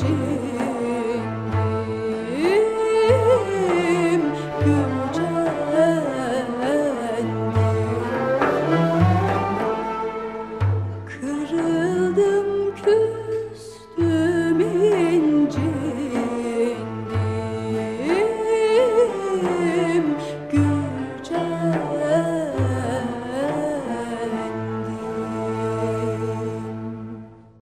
Brigitte.